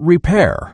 repair.